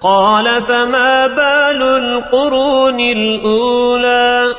قال فما بال القرون الأولى